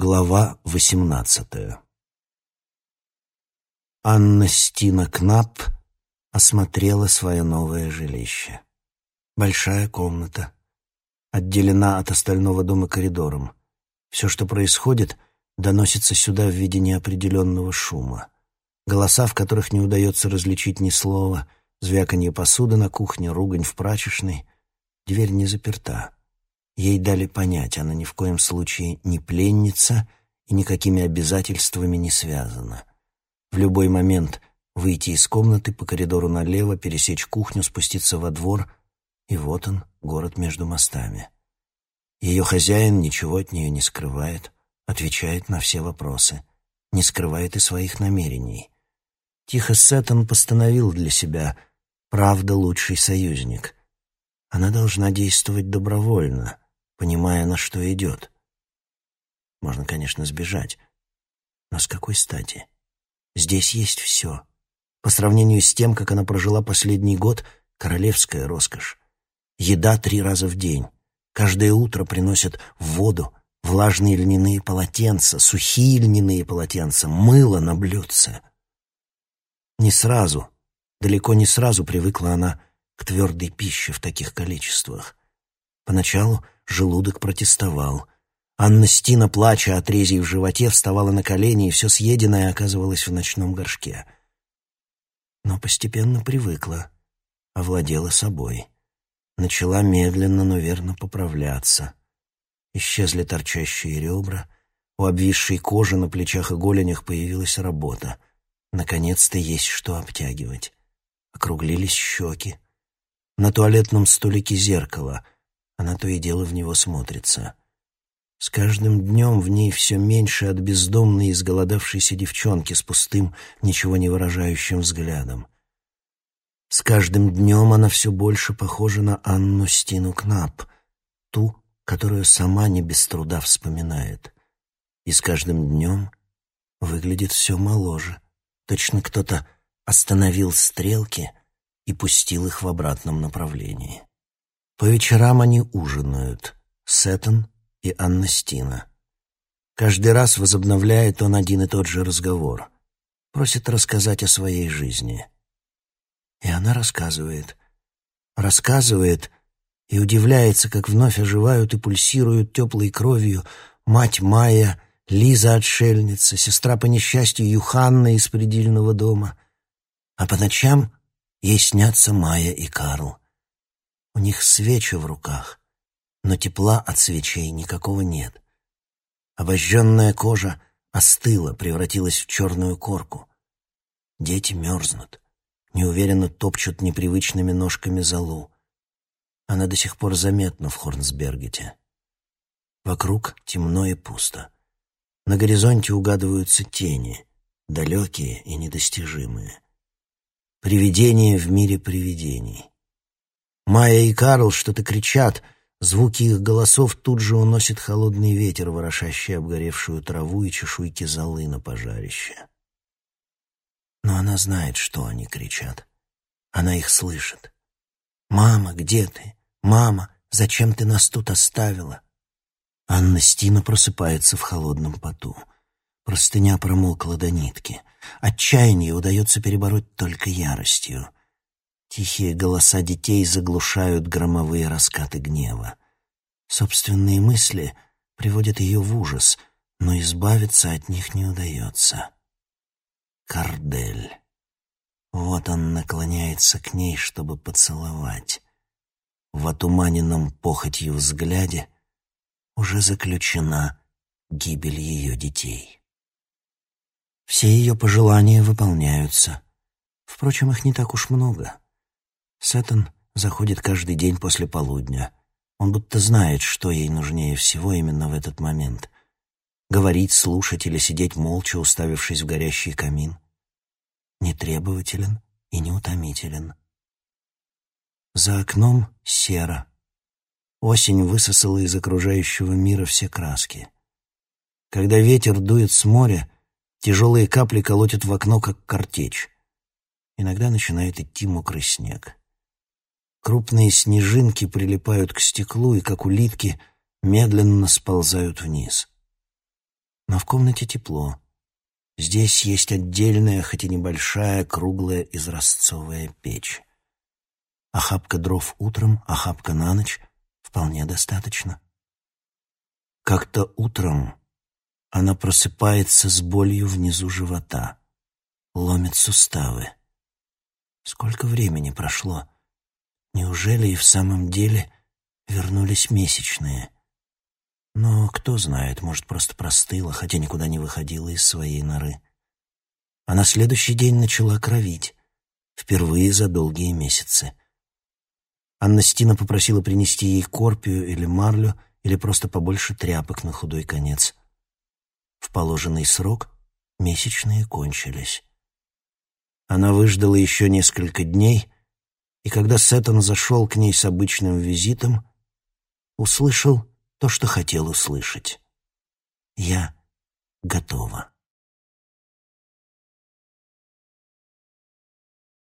Глава восемнадцатая Анна Стина Кнап осмотрела свое новое жилище. Большая комната, отделена от остального дома коридором. Все, что происходит, доносится сюда в виде неопределенного шума. Голоса, в которых не удается различить ни слова, звяканье посуды на кухне, ругань в прачечной. Дверь не заперта. Ей дали понять, она ни в коем случае не пленница и никакими обязательствами не связана. В любой момент выйти из комнаты по коридору налево, пересечь кухню, спуститься во двор, и вот он, город между мостами. Ее хозяин ничего от нее не скрывает, отвечает на все вопросы, не скрывает и своих намерений. Тихо Сеттон постановил для себя «правда лучший союзник». Она должна действовать добровольно — понимая, на что идет. Можно, конечно, сбежать, но с какой стати? Здесь есть все. По сравнению с тем, как она прожила последний год, королевская роскошь. Еда три раза в день. Каждое утро приносят воду, влажные льняные полотенца, сухие льняные полотенца, мыло на блюдце. Не сразу, далеко не сразу привыкла она к твердой пище в таких количествах. Поначалу Желудок протестовал. Анна Стина, плача от в животе, вставала на колени, и все съеденное оказывалось в ночном горшке. Но постепенно привыкла, овладела собой. Начала медленно, но верно поправляться. Исчезли торчащие ребра, у обвисшей кожи на плечах и голенях появилась работа. Наконец-то есть что обтягивать. Округлились щеки. На туалетном столике зеркало — то и дело в него смотрится. С каждым днем в ней все меньше от бездомной изголодавшейся девчонки с пустым, ничего не выражающим взглядом. С каждым днем она все больше похожа на Анну Стину Кнап, ту, которую сама не без труда вспоминает. И с каждым днем выглядит все моложе. Точно кто-то остановил стрелки и пустил их в обратном направлении. По вечерам они ужинают, Сеттон и Анна Стина. Каждый раз возобновляет он один и тот же разговор. Просит рассказать о своей жизни. И она рассказывает. Рассказывает и удивляется, как вновь оживают и пульсируют теплой кровью мать Майя, Лиза-отшельница, сестра по несчастью Юханна из предельного дома. А по ночам ей снятся Майя и Карл. У них свечи в руках, но тепла от свечей никакого нет. Обожженная кожа остыла, превратилась в черную корку. Дети мерзнут, неуверенно топчут непривычными ножками залу. Она до сих пор заметна в Хорнсбергете. Вокруг темно и пусто. На горизонте угадываются тени, далекие и недостижимые. Привидения в мире привидений. Майя и Карл что-то кричат, звуки их голосов тут же уносит холодный ветер, ворошащий обгоревшую траву и чешуйки золы на пожарище. Но она знает, что они кричат. Она их слышит. «Мама, где ты? Мама, зачем ты нас тут оставила?» Анна Стина просыпается в холодном поту. Простыня промокла до нитки. Отчаяние удается перебороть только яростью. Тихие голоса детей заглушают громовые раскаты гнева. Собственные мысли приводят ее в ужас, но избавиться от них не удается. Кардель. Вот он наклоняется к ней, чтобы поцеловать. В отуманенном похотью взгляде уже заключена гибель ее детей. Все ее пожелания выполняются. Впрочем, их не так уж много. Сеттон заходит каждый день после полудня. Он будто знает, что ей нужнее всего именно в этот момент. Говорить, слушать или сидеть молча, уставившись в горящий камин. Нетребователен и неутомителен. За окном серо. Осень высосала из окружающего мира все краски. Когда ветер дует с моря, тяжелые капли колотят в окно, как картечь. Иногда начинает идти мокрый снег. Крупные снежинки прилипают к стеклу и, как улитки, медленно сползают вниз. комнате тепло. Здесь есть отдельная, хоть и небольшая, круглая изразцовая печь. Охапка дров утром, охапка на ночь — вполне достаточно. Как-то утром она просыпается с болью внизу живота, ломит суставы. Сколько времени прошло? Неужели и в самом деле вернулись месячные? Но кто знает, может, просто простыла, хотя никуда не выходила из своей норы. А на следующий день начала кровить, впервые за долгие месяцы. Анна Стина попросила принести ей корпию или марлю, или просто побольше тряпок на худой конец. В положенный срок месячные кончились. Она выждала еще несколько дней, и когда Сеттон зашел к ней с обычным визитом, услышал то, что хотел услышать. «Я готова».